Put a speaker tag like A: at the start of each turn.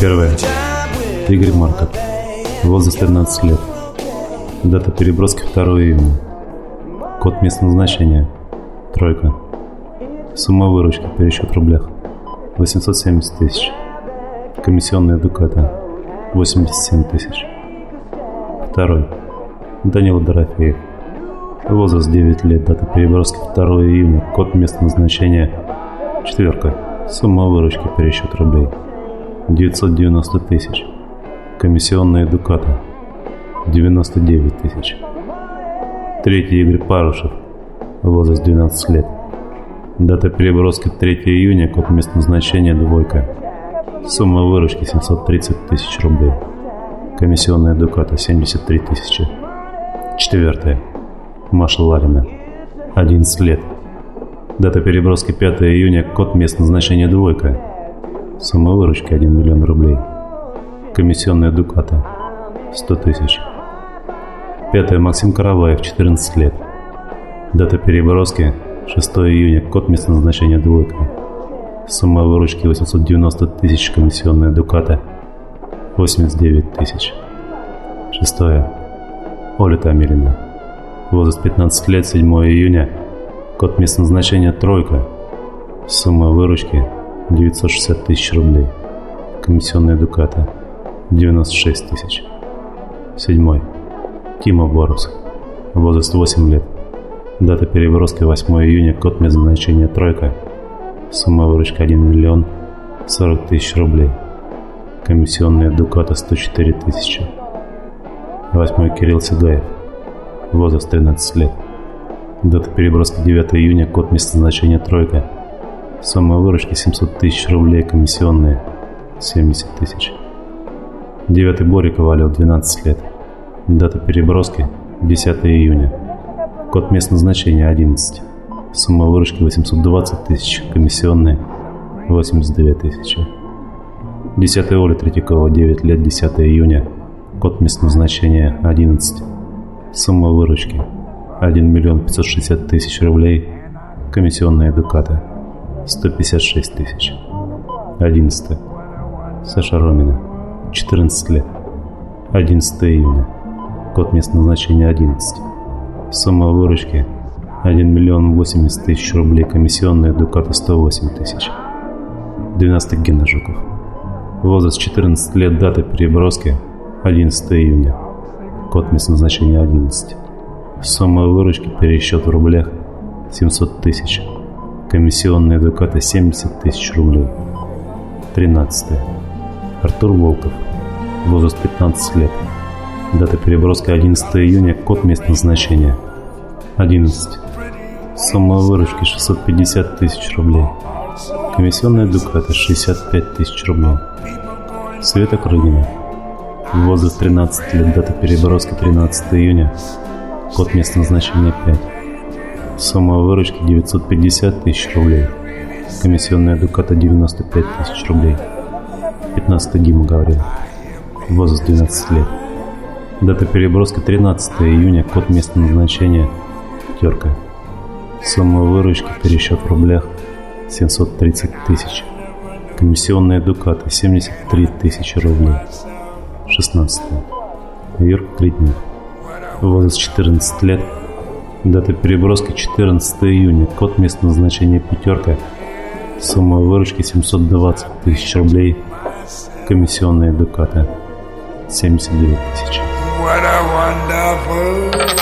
A: Первое. Игорь Марков. Возраст 13 лет. Дата переброски 2 июня. Код местного значения. Тройка. Сумма выручки, пересчет в рублях. 870 тысяч. Комиссионная Дуката. 87 тысяч. Второй. Данила Дорофеев. Возраст 9 лет, дата переброски 2 июня, код местного назначения четверка. Сумма выручки, пересчет рублей. 990 тысяч. Комиссионная Дуката. 99 тысяч. Третий Игорь Парушев. Возраст 12 лет. Дата переброски 3 июня, код местного назначения двойка. Сумма выручки 730 тысяч рублей. Комиссионная Дуката 73 тысячи. Четвертое. Маша Ларина. 11 лет. Дата переброски 5 июня, код местного назначения двойка. Сумма выручки 1 миллион рублей. Комиссионная Дуката 100 тысяч. Пятое. Максим Караваев, 14 лет. Дата переброски 6 июня, код местного назначения двойка. Сумма выручки 890 тысяч, комиссионная Дуката 89 тысяч. Шестое. Оля Тамилина. Возраст 15 лет, 7 июня. Код местного назначения тройка. Сумма выручки 960 тысяч рублей. Комиссионная Дуката 96 тысяч. Седьмой. Тима Борус. Возраст 8 лет. Дата переброски 8 июня, код назначения тройка. Сумма выручки 1 миллион 40 тысяч рублей. Комиссионная Дуката 104 тысячи. Восьмой Кирилл Сигаев. Возраст 13 лет. Дата переброски 9 июня, код местоназначения тройка. Сумма выручки 700 тысяч рублей, комиссионные 70 тысяч. Девятый Боря Ковалев, 12 лет. Дата переброски 10 июня. Код местного значения 11. Сумма выручки 820 тысяч, комиссионные 89 тысячи. 10 Оля Третьякова, 9 лет, 10 июня. Код местного значения 11. Сумма выручки 1 миллион 560 тысяч рублей. Комиссионная Дуката 156 тысяч. 11. Саша Ромина, 14 лет. 11 июня. Код местного значения 11. Сумма выручки 1 миллион 80 тысяч рублей. Комиссионная Дуката 108 тысяч. 12 Гена Жуков. Возраст 14 лет, дата переброски 11 июня. Код местного значения 11. Сумма выручки, пересчет в рублях 700 тысяч. Комиссионная Дуката 70 тысяч рублей. 13. Артур Волков. Возраст 15 лет. Дата переброски 11 июня, код местного значения 11. Сумма выручки 650 тысяч рублей. Комиссионная Дуката 65 тысяч рублей. Света Крыгина. Возраст 13 лет, дата переброски 13 июня. Код местного значения 5. Сумма выручки 950 тысяч рублей. Комиссионная Дуката 95 тысяч рублей. 15 Дима Гаврилов. Возраст 12 лет. Дата переброски 13 июня, код местного назначения пятерка. Сумма выручки, пересчет в рублях 730 тысяч. Комиссионная Дуката 73 тысячи рублей. 16. Юрк Критнев. Возраст 14 лет. Дата переброски 14 июня. Код местного назначения пятерка. Сумма выручки 720 тысяч рублей. Комиссионная Дуката 79 тысяч.
B: What a wonderful